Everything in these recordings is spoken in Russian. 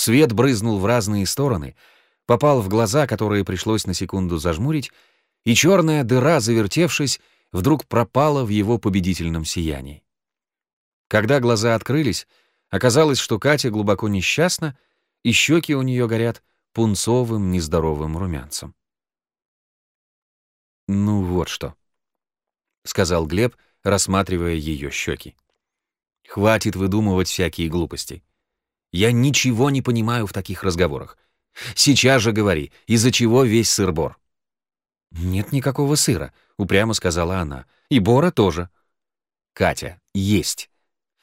Свет брызнул в разные стороны, попал в глаза, которые пришлось на секунду зажмурить, и черная дыра, завертевшись, вдруг пропала в его победительном сиянии. Когда глаза открылись, оказалось, что Катя глубоко несчастна, и щеки у нее горят пунцовым нездоровым румянцем. «Ну вот что», — сказал Глеб, рассматривая ее щеки. «Хватит выдумывать всякие глупости. Я ничего не понимаю в таких разговорах. Сейчас же говори, из-за чего весь сыр-бор?» «Нет никакого сыра», — упрямо сказала она. «И бора тоже». «Катя, есть.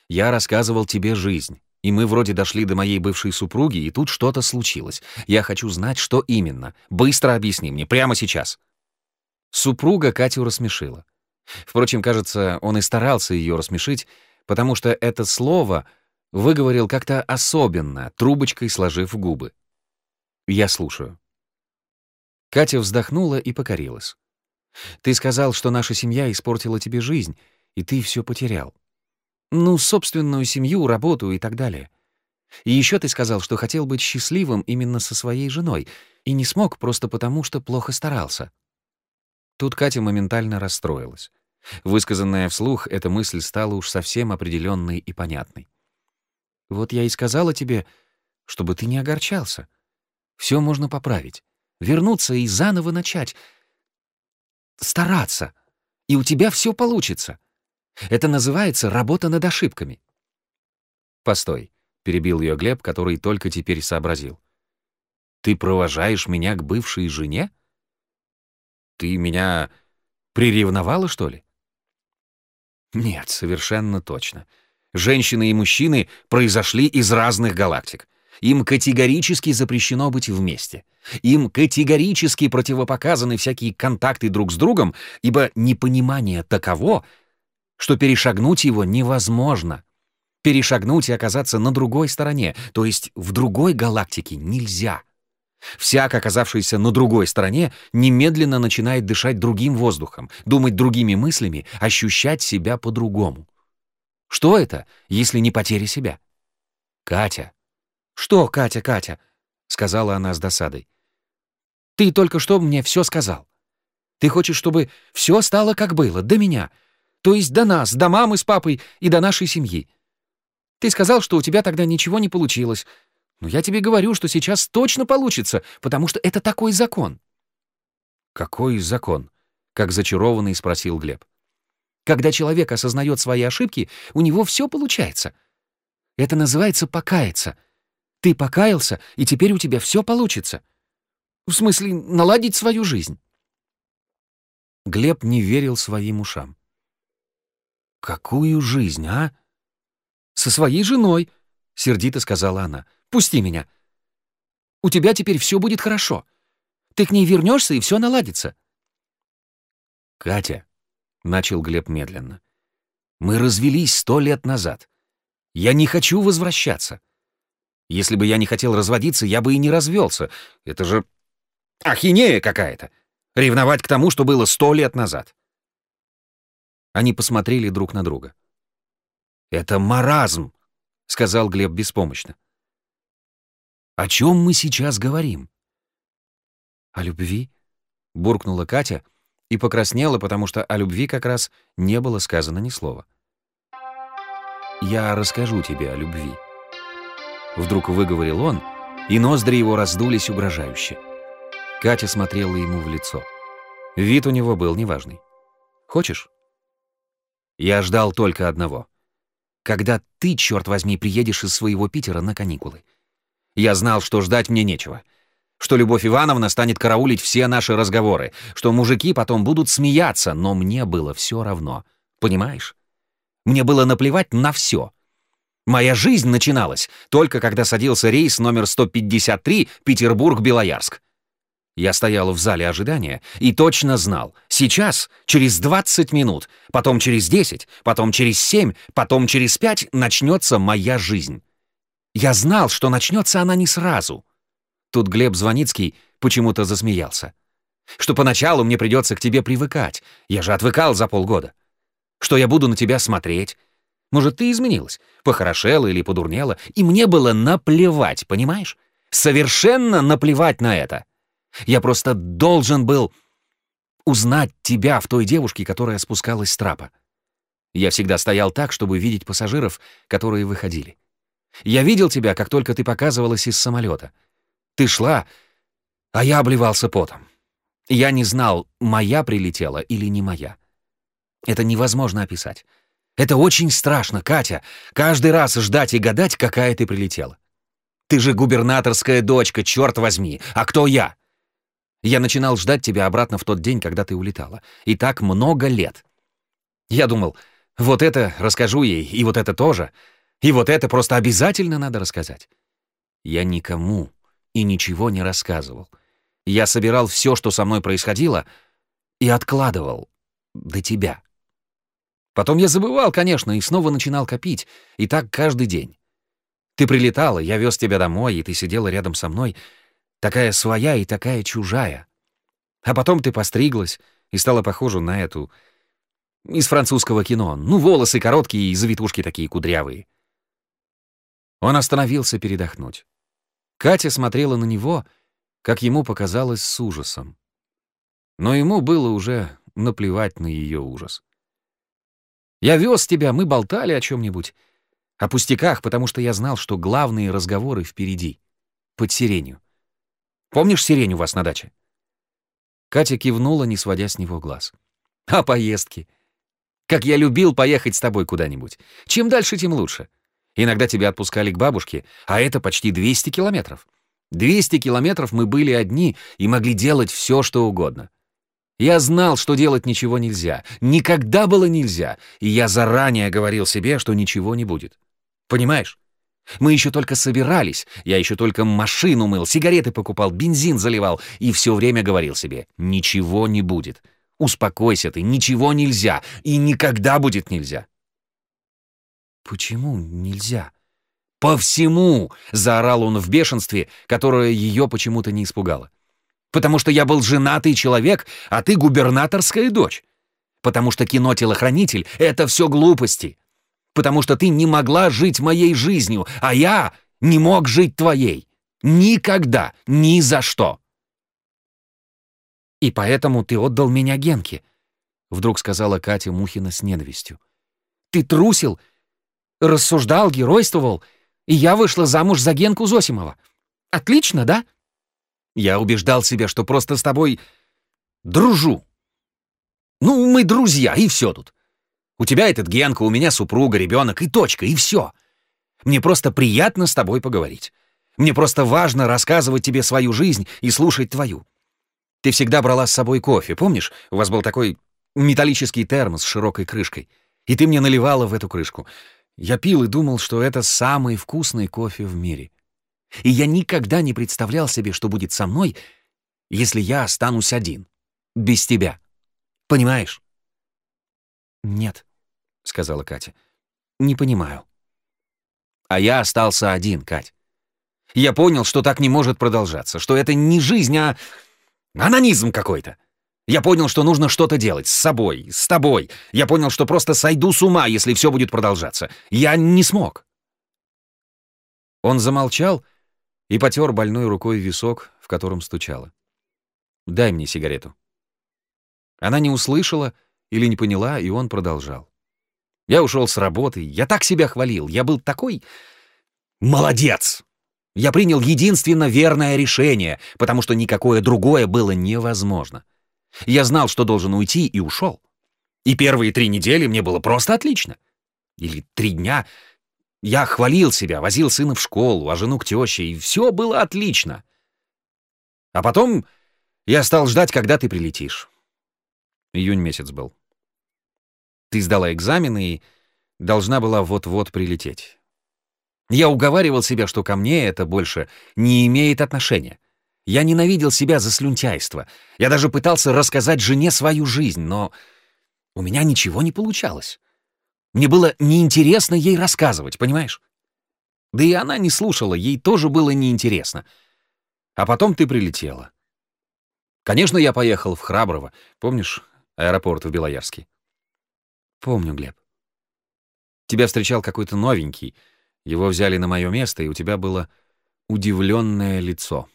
Я рассказывал тебе жизнь, и мы вроде дошли до моей бывшей супруги, и тут что-то случилось. Я хочу знать, что именно. Быстро объясни мне, прямо сейчас». Супруга Катю рассмешила. Впрочем, кажется, он и старался ее рассмешить, потому что это слово выговорил как-то особенно, трубочкой сложив губы. «Я слушаю». Катя вздохнула и покорилась. «Ты сказал, что наша семья испортила тебе жизнь, и ты все потерял. Ну, собственную семью, работу и так далее. И еще ты сказал, что хотел быть счастливым именно со своей женой и не смог просто потому, что плохо старался». Тут Катя моментально расстроилась. Высказанная вслух, эта мысль стала уж совсем определенной и понятной. «Вот я и сказала тебе, чтобы ты не огорчался. Все можно поправить вернуться и заново начать. Стараться. И у тебя все получится. Это называется работа над ошибками. Постой, перебил ее Глеб, который только теперь сообразил. Ты провожаешь меня к бывшей жене? Ты меня приревновала, что ли? Нет, совершенно точно. Женщины и мужчины произошли из разных галактик. Им категорически запрещено быть вместе. Им категорически противопоказаны всякие контакты друг с другом, ибо непонимание таково, что перешагнуть его невозможно. Перешагнуть и оказаться на другой стороне, то есть в другой галактике, нельзя. Всяк, оказавшийся на другой стороне, немедленно начинает дышать другим воздухом, думать другими мыслями, ощущать себя по-другому. Что это, если не потеря себя? Катя, «Что, Катя, Катя?» — сказала она с досадой. «Ты только что мне все сказал. Ты хочешь, чтобы все стало как было, до меня, то есть до нас, до мамы с папой и до нашей семьи. Ты сказал, что у тебя тогда ничего не получилось. Но я тебе говорю, что сейчас точно получится, потому что это такой закон». «Какой закон?» — как зачарованный спросил Глеб. «Когда человек осознает свои ошибки, у него все получается. Это называется покаяться — ты покаялся, и теперь у тебя все получится. В смысле, наладить свою жизнь. Глеб не верил своим ушам. «Какую жизнь, а?» «Со своей женой», — сердито сказала она. «Пусти меня. У тебя теперь все будет хорошо. Ты к ней вернешься, и все наладится». «Катя», — начал Глеб медленно, — «мы развелись сто лет назад. Я не хочу возвращаться. Если бы я не хотел разводиться, я бы и не развелся. Это же ахинея какая-то. Ревновать к тому, что было сто лет назад. Они посмотрели друг на друга. «Это маразм», — сказал Глеб беспомощно. «О чем мы сейчас говорим?» «О любви?» — буркнула Катя и покраснела, потому что о любви как раз не было сказано ни слова. «Я расскажу тебе о любви», Вдруг выговорил он, и ноздри его раздулись угрожающе. Катя смотрела ему в лицо. Вид у него был неважный. «Хочешь?» Я ждал только одного. Когда ты, черт возьми, приедешь из своего Питера на каникулы. Я знал, что ждать мне нечего. Что Любовь Ивановна станет караулить все наши разговоры, что мужики потом будут смеяться, но мне было все равно. Понимаешь? Мне было наплевать на все. Моя жизнь начиналась только когда садился рейс номер 153 Петербург-Белоярск. Я стоял в зале ожидания и точно знал, сейчас, через 20 минут, потом через 10, потом через 7, потом через 5 начнется моя жизнь. Я знал, что начнется она не сразу. Тут Глеб Звоницкий почему-то засмеялся. Что поначалу мне придется к тебе привыкать, я же отвыкал за полгода. Что я буду на тебя смотреть, Может, ты изменилась, похорошела или подурнела, и мне было наплевать, понимаешь? Совершенно наплевать на это. Я просто должен был узнать тебя в той девушке, которая спускалась с трапа. Я всегда стоял так, чтобы видеть пассажиров, которые выходили. Я видел тебя, как только ты показывалась из самолета. Ты шла, а я обливался потом. Я не знал, моя прилетела или не моя. Это невозможно описать. Это очень страшно, Катя, каждый раз ждать и гадать, какая ты прилетела. Ты же губернаторская дочка, черт возьми, а кто я? Я начинал ждать тебя обратно в тот день, когда ты улетала. И так много лет. Я думал, вот это расскажу ей, и вот это тоже, и вот это просто обязательно надо рассказать. Я никому и ничего не рассказывал. Я собирал все, что со мной происходило, и откладывал до тебя. Потом я забывал, конечно, и снова начинал копить. И так каждый день. Ты прилетала, я вез тебя домой, и ты сидела рядом со мной. Такая своя и такая чужая. А потом ты постриглась и стала похожа на эту... Из французского кино. Ну, волосы короткие и завитушки такие кудрявые. Он остановился передохнуть. Катя смотрела на него, как ему показалось, с ужасом. Но ему было уже наплевать на ее ужас. Я вез тебя, мы болтали о чем-нибудь. О пустяках, потому что я знал, что главные разговоры впереди. Под сиренью. Помнишь сирень у вас на даче?» Катя кивнула, не сводя с него глаз. «А поездки? Как я любил поехать с тобой куда-нибудь. Чем дальше, тем лучше. Иногда тебя отпускали к бабушке, а это почти 200 километров. 200 километров мы были одни и могли делать все, что угодно. Я знал, что делать ничего нельзя. Никогда было нельзя. И я заранее говорил себе, что ничего не будет. Понимаешь? Мы еще только собирались, я еще только машину мыл, сигареты покупал, бензин заливал, и все время говорил себе, ничего не будет. Успокойся ты, ничего нельзя, и никогда будет нельзя. Почему нельзя? По всему! Заорал он в бешенстве, которое ее почему-то не испугало. Потому что я был женатый человек, а ты губернаторская дочь. Потому что кино-телохранитель — это все глупости. Потому что ты не могла жить моей жизнью, а я не мог жить твоей. Никогда, ни за что. «И поэтому ты отдал меня Генке», — вдруг сказала Катя Мухина с ненавистью. «Ты трусил, рассуждал, геройствовал, и я вышла замуж за Генку Зосимова. Отлично, да?» Я убеждал себя, что просто с тобой дружу. Ну, мы друзья, и все тут. У тебя этот Генка, у меня супруга, ребенок, и точка, и все. Мне просто приятно с тобой поговорить. Мне просто важно рассказывать тебе свою жизнь и слушать твою. Ты всегда брала с собой кофе, помнишь? У вас был такой металлический термос с широкой крышкой. И ты мне наливала в эту крышку. Я пил и думал, что это самый вкусный кофе в мире. И я никогда не представлял себе, что будет со мной, если я останусь один, без тебя. Понимаешь? «Нет», — сказала Катя. «Не понимаю». А я остался один, Кать. Я понял, что так не может продолжаться, что это не жизнь, а анонизм какой-то. Я понял, что нужно что-то делать с собой, с тобой. Я понял, что просто сойду с ума, если все будет продолжаться. Я не смог. Он замолчал, — и потер больной рукой висок, в котором стучало. «Дай мне сигарету». Она не услышала или не поняла, и он продолжал. «Я ушел с работы, я так себя хвалил, я был такой... молодец!» Я принял единственно верное решение, потому что никакое другое было невозможно. Я знал, что должен уйти, и ушел. И первые три недели мне было просто отлично. Или три дня, я хвалил себя, возил сына в школу, а жену к тёще, и все было отлично. А потом я стал ждать, когда ты прилетишь. Июнь месяц был. Ты сдала экзамены и должна была вот-вот прилететь. Я уговаривал себя, что ко мне это больше не имеет отношения. Я ненавидел себя за слюнтяйство. Я даже пытался рассказать жене свою жизнь, но у меня ничего не получалось. Мне было неинтересно ей рассказывать, понимаешь? Да и она не слушала, ей тоже было неинтересно. А потом ты прилетела. Конечно, я поехал в Храброво. Помнишь аэропорт в Белоярске? Помню, Глеб. Тебя встречал какой-то новенький. Его взяли на мое место, и у тебя было удивленное лицо.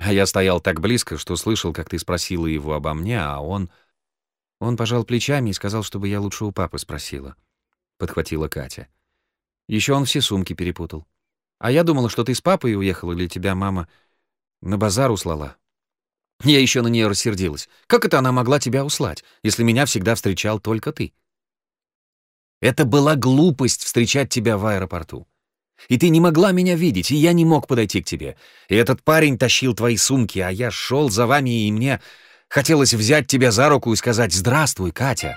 А я стоял так близко, что слышал, как ты спросила его обо мне, а он... Он пожал плечами и сказал, чтобы я лучше у папы спросила. Подхватила Катя. Еще он все сумки перепутал. А я думала, что ты с папой уехала, или тебя мама на базар услала. Я еще на нее рассердилась. Как это она могла тебя услать, если меня всегда встречал только ты? Это была глупость встречать тебя в аэропорту. И ты не могла меня видеть, и я не мог подойти к тебе. И этот парень тащил твои сумки, а я шел за вами, и мне хотелось взять тебя за руку и сказать «Здравствуй, Катя».